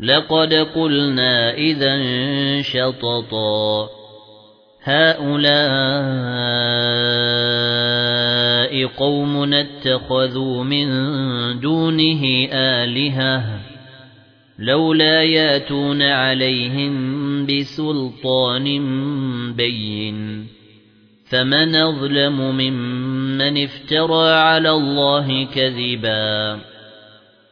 لقد قلنا إذا شططا. هؤلاء قوم اتخذوا من دونه آلهة. لولا ياتون عليهم بسلطان بين. فمن أظلم ممن افترى على الله كذباً.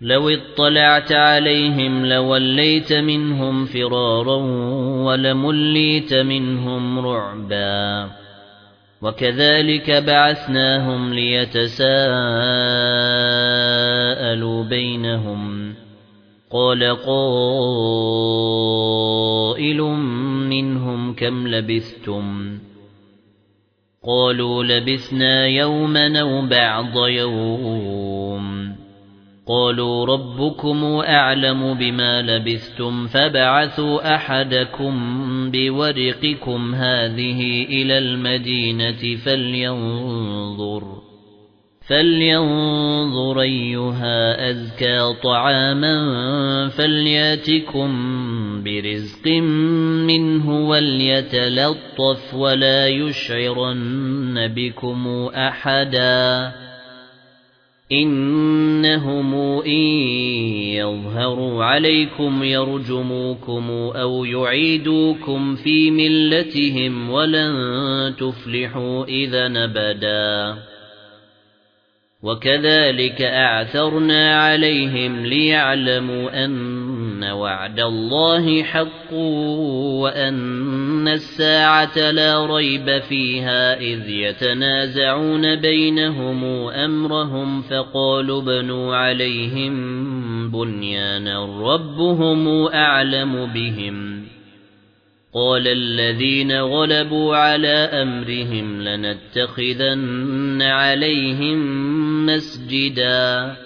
لو اطلعت عليهم لوليت منهم فرارا ولمليت منهم رعبا. وكذلك بعثناهم ليتساءلوا بينهم. قال قائل منهم كم لبثتم؟ قالوا لبثنا يوما أو بعض يوم. قالوا ربكم أعلم بما لبثتم فبعثوا أحدكم بورقكم هذه إلى المدينة فلينظر فَلْيَنظُرْ أَيُّهَا أَزْكَى طَعَامًا فَلْيَأْتِكُم بِرِزْقٍ مِّنْهُ وَلْيَتَلَطَّفْ وَلَا يُشْعِرَنَّ بِكُمْ أَحَدًا إِنَّهُمْ إِن يَظْهَرُوا عَلَيْكُمْ يَرْجُمُوكُمْ أَوْ يُعِيدُوكُمْ فِي مِلَّتِهِمْ وَلَن تُفْلِحُوا إِذًا أَبَدًا. وَكَذَلِكَ أَعْثَرْنَا عَلَيْهِمْ لِيَعْلَمُوا أَنَّ وَعْدَ اللَّهِ حَقٌّ وَأَنَّ السَّاعَةَ لَا رَيْبَ فِيهَا إِذْ يَتَنَازَعُونَ بَيْنَهُمْ أَمْرَهُمْ فَقَالُوا ابْنُوا عَلَيْهِم بُنْيَانًا رَّبُّهُمْ أَعْلَمُ بِهِمْ. قال الذين غلبوا على أمرهم لنتخذن عليهم مسجدا.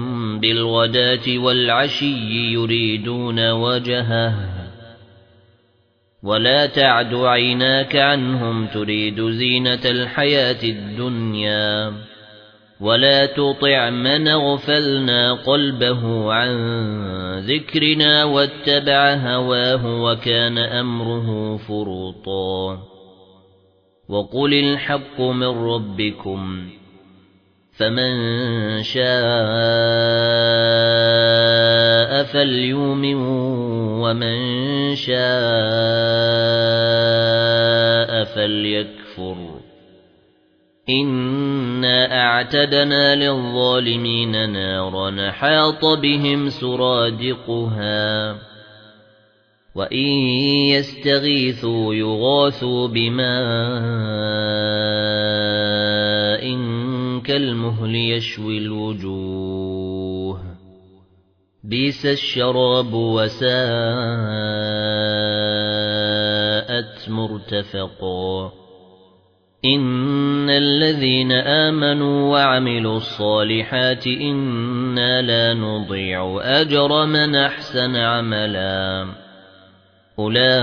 بِالْغَدَاةِ وَالْعَشِيِّ يُرِيدُونَ وَجْهَهُ. ولا تعد عيناك عنهم تريد زينة الحياة الدنيا. ولا تطع من غفلنا قلبه عن ذكرنا واتبع هواه وكان أمره فروطا. وقل الحق من ربكم. فمن شاء فليؤمن ومن شاء فليكفر. إنا أعتدنا للظالمين نارا حاط بهم سرادقها وإن يستغيثوا يغاثوا بماء كالمهل يشوي الوجوه. بيس الشراب وساءت مرتفقا. إن الذين آمنوا وعملوا الصالحات إنا لا نضيع أجر من أحسن عملا. أولئك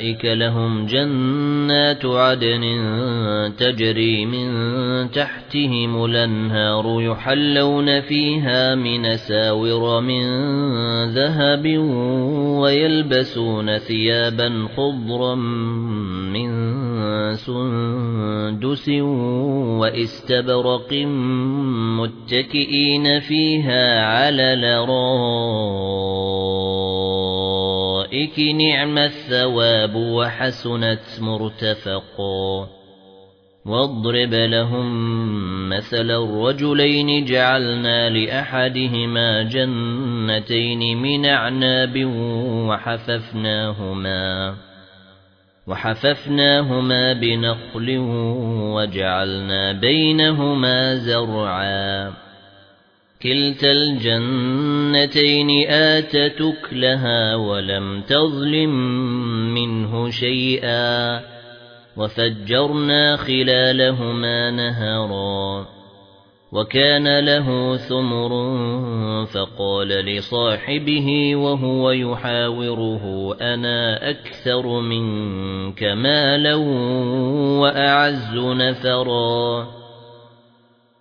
أُولَئِكَ لَهُمْ جَنَّاتُ عَدْنٍ تَجْرِي مِنْ تَحْتِهِمُ الْأَنْهَارُ يُحَلَّوْنَ فِيهَا مِنْ سَاوِرَ مِنْ ذَهَبٍ وَيَلْبَسُونَ ثِيَابًا خُضْرًا مِنْ سُنْدُسٍ وَإِسْتَبْرَقٍ مُتَّكِئِينَ فِيهَا عَلَى الْأَرَائِكِ نِعْمَ الثَّوَابُ وَحَسُنَتْ مُرْتَفَقًا واضرب لهم مثل الرجلين جعلنا لأحدهما جنتين من أعناب وحففناهما وحففناهما بنخل وجعلنا بينهما زرعا. كلتا الجنتين آتت لها ولم تظلم منه شيئا وفجرنا خلالهما نهرا وكان له ثمر فقال لصاحبه وهو يحاوره أنا أكثر منك مالا وأعز نفرا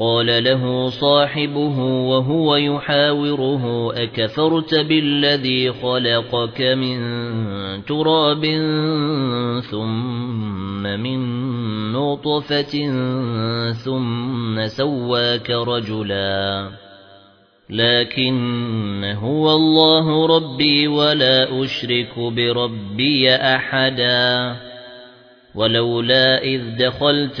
قال له صاحبه وهو يحاوره أكفرت بالذي خلقك من تراب ثم من نطفة ثم سواك رجلا. لكن هو الله ربي ولا أشرك بربي أحداً. ولولا إذ دخلت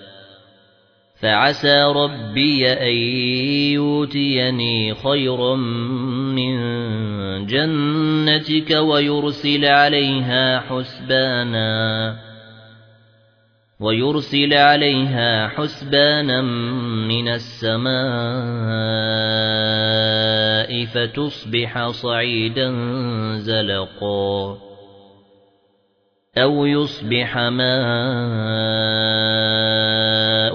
فعسى ربي أن يؤتيني خيرا من جنتك ويرسل عليها حسبانا ويرسل عليها حسبانا من السماء فتصبح صعيدا زلقا أو يصبح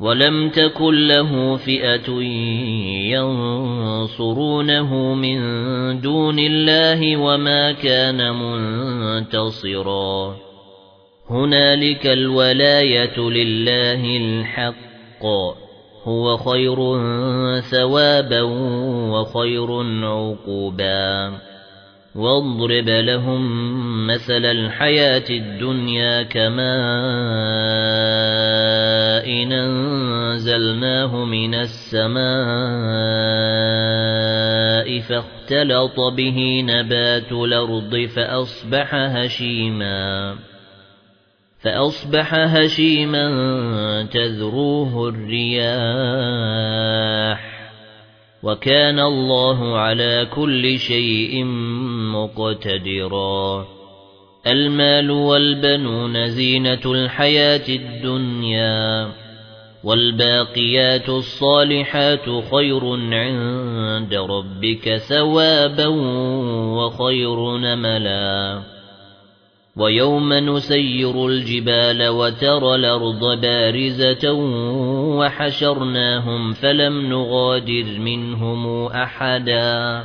ولم تكن له فئة ينصرونه من دون الله وما كان منتصرا هنالك الولاية لله الحق هو خير ثوابا وخير عقوبا واضرب لهم مثل الحياة الدنيا كماء أنزلناه من السماء فاختلط به نبات الأرض فأصبح هشيما فأصبح هشيما تذروه الرياح وكان الله على كل شيء مقتدرا المال والبنون زينة الحياة الدنيا والباقيات الصالحات خير عند ربك ثوابا وخير نملا. ويوم نسير الجبال وترى الأرض بارزة وحشرناهم فلم نغادر منهم أحدا.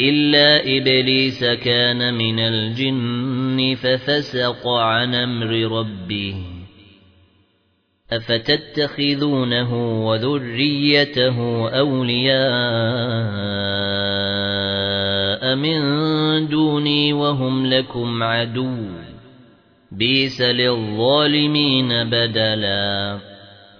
إِلَّا إِبْلِيسَ كَانَ مِنَ الْجِنِّ فَفَسَقَ عَنْ أَمْرِ رَبِّهِ أَفَتَتَّخِذُونَهُ وَذُرِّيَّتَهُ أَوْلِيَاءَ مِن دُونِي وَهُمْ لَكُمْ عَدُوٌّ بِئْسَ لِلظَّالِمِينَ بَدَلًا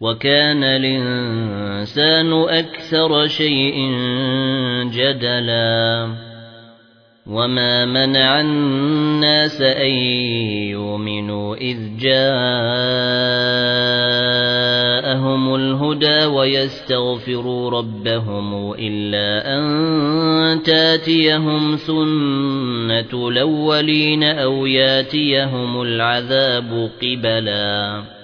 وَكَانَ الْإِنسَانُ أَكْثَرَ شَيْءٍ جَدَلًا. وَمَا مَنَعَ النَّاسَ أَن يُؤْمِنُوا إِذْ جَاءَهُمُ الْهُدَى وَيَسْتَغْفِرُوا رَبَّهُمْ إِلَّا أَن تَأْتِيَهُمْ سُنَّةُ الْأَوَّلِينَ أَوْ يَأْتِيَهُمُ الْعَذَابُ قِبَلًا.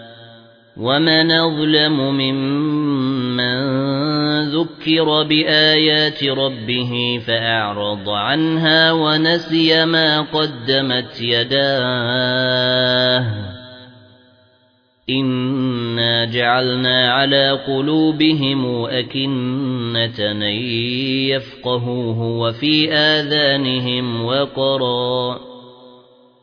وَمَنْ أَظْلَمُ مِمَّنْ ذُكِّرَ بِآيَاتِ رَبِّهِ فَأَعْرَضَ عَنْهَا وَنَسِيَ مَا قَدَّمَتْ يَدَاهُ إِنَّا جَعَلْنَا عَلَى قُلُوبِهِمْ أَكِنَّةً يَفْقَهُوهُ وَفِي آذَانِهِمْ وَقْرًا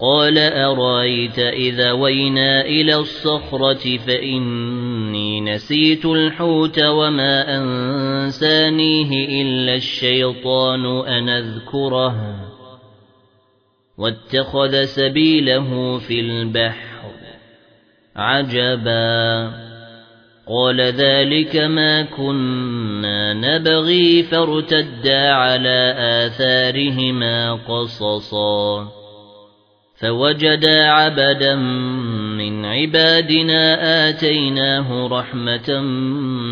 قال أرأيت إذا وينا إلى الصخرة فإني نسيت الحوت وما أنسانيه إلا الشيطان أن أذكره. واتخذ سبيله في البحر عجبا. قال ذلك ما كنا نبغي فارتدا على آثارهما قصصا. فوجدا عبدا من عبادنا آتيناه رحمة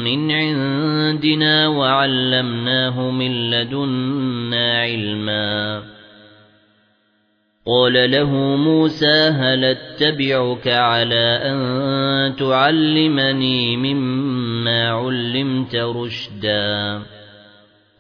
من عندنا وعلمناه من لدنا علما. قال له موسى هل أتبعك على أن تعلمني مما علمت رشدا؟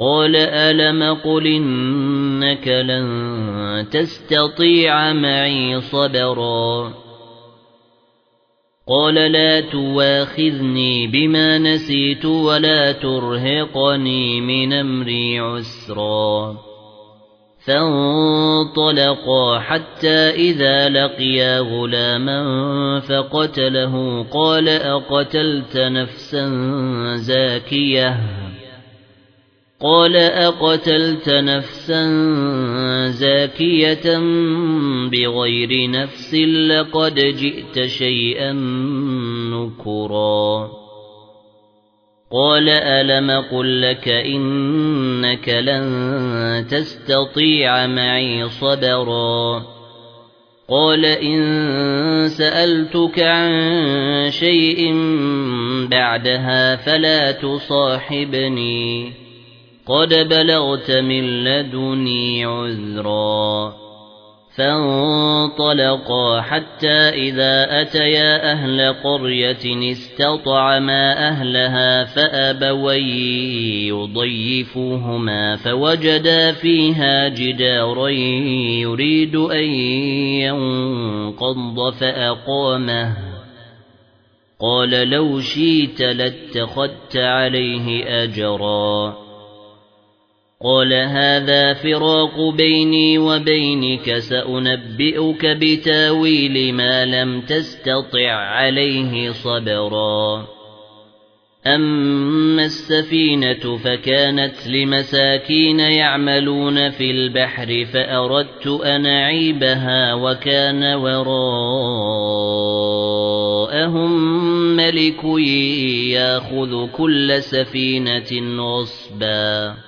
قال ألم قل إنك لن تستطيع معي صبرا قال لا تواخذني بما نسيت ولا ترهقني من أمري عسرا فانطلقا حتى إذا لقيا غلاما فقتله قال أقتلت نفسا زاكية قال أقتلت نفسا زاكية بغير نفس لقد جئت شيئا نكرا. قال ألم قل لك إنك لن تستطيع معي صبرا. قال إن سألتك عن شيء بعدها فلا تصاحبني. قد بلغت من لدني عذرا فانطلقا حتى إذا أتيا أهل قرية استطعما أهلها فأبوا يضيفوهما فوجدا فيها جدارا يريد أن ينقض فأقامه قال لو شيت لاتخذت عليه أجرا قال هذا فراق بيني وبينك سأنبئك بتاويل ما لم تستطع عليه صبرا. أما السفينة فكانت لمساكين يعملون في البحر فأردت أن أعيبها وكان وراءهم ملك ياخذ كل سفينة غصباً.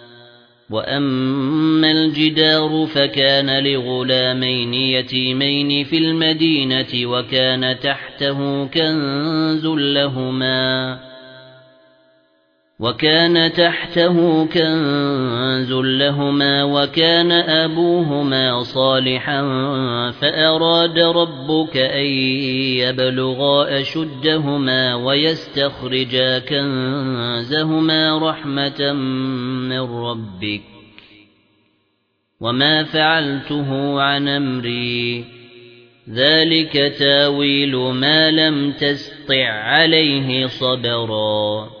وأما الجدار فكان لغلامين يتيمين في المدينة وكان تحته كنز لهما وكان تحته كنز لهما وكان أبوهما صالحا فأراد ربك أن يبلغا أشدهما ويستخرجا كنزهما رحمة من ربك وما فعلته عن أمري. ذلك تاويل ما لم تستع عليه صبرا.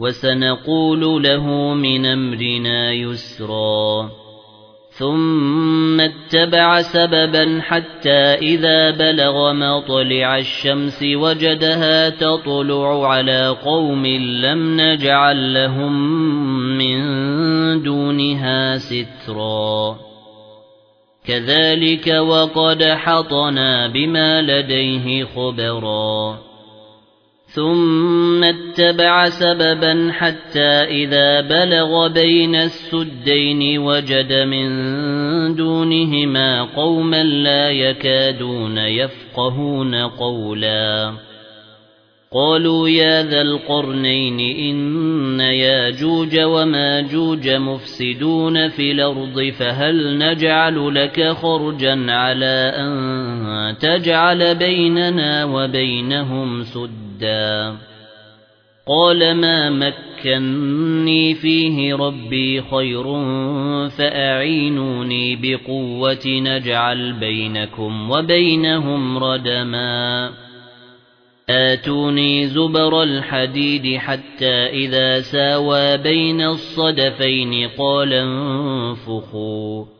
وَسَنَقُولُ لَهُ مِنْ أَمْرِنَا يُسْرًا. ثُمَّ اتَّبَعَ سَبَبًا حَتَّى إِذَا بَلَغَ مَطْلِعَ الشَّمْسِ وَجَدَهَا تَطْلُعُ عَلَى قَوْمٍ لَّمْ نَجْعَل لَّهُم مِّن دُونِهَا سِتْرًا. كَذَلِكَ وَقَدْ حَطْنَا بِمَا لَدَيْهِ خُبْرًا. ثُمَّ اتَّبَعَ سَبَبًا حَتَّى إِذَا بَلَغَ بَيْنَ السُّدَّيْنِ وَجَدَ مِن دُونِهِمَا قَوْمًا لَّا يَكَادُونَ يَفْقَهُونَ قَوْلًا قَالُوا يَا ذَا الْقَرْنَيْنِ إِنَّ يَاجُوجَ وَمَاجُوجَ مُفْسِدُونَ فِي الْأَرْضِ فَهَلْ نَجْعَلُ لَكَ خَرْجًا عَلَىٰ أَن تَجْعَلَ بَيْنَنَا وَبَيْنَهُمْ سُدًّا وَدًّا قَالَ مَا مَكَّنِّي فِيهِ رَبِّي خَيْرٌ فَأَعِينُونِي بِقُوَّةٍ نَجْعَلْ بَيْنَكُمْ وَبَيْنَهُمْ رَدَمًا. آتوني زبر الحديد حتى إذا ساوى بين الصدفين قال انفخوا.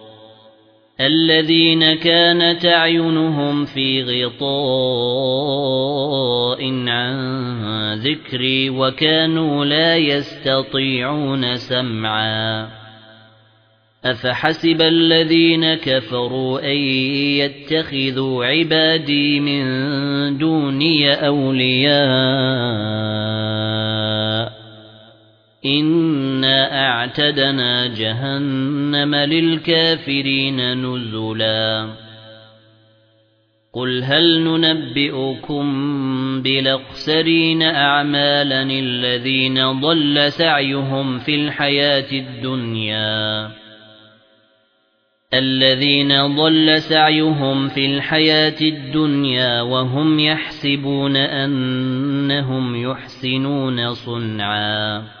الَّذِينَ كَانَتْ أَعْيُنُهُمْ فِي غِطَاءٍ عَن ذِكْرِي وَكَانُوا لَا يَسْتَطِيعُونَ سَمْعًا. أَفَحَسِبَ الَّذِينَ كَفَرُوا أَن يَتَّخِذُوا عِبَادِي مِن دُونِي أَوْلِيَاءَ إِنَّا أَعْتَدْنَا جَهَنَّمَ لِلْكَافِرِينَ نُزُلًا. قُلْ هَلْ نُنَبِّئُكُم بِالْأَخْسَرِينَ أَعْمَالًا الَّذِينَ ضَلَّ سَعْيُهُمْ فِي الْحَيَاةِ الدُّنْيَا؟ الَّذِينَ ضَلَّ سَعْيُهُمْ فِي الْحَيَاةِ الدُّنْيَا وَهُمْ يَحْسَبُونَ أَنَّهُمْ يُحْسِنُونَ صُنْعًا.